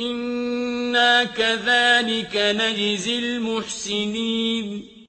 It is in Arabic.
إِنَّا كَذَٰلِكَ نَجْزِي الْمُحْسِنِينَ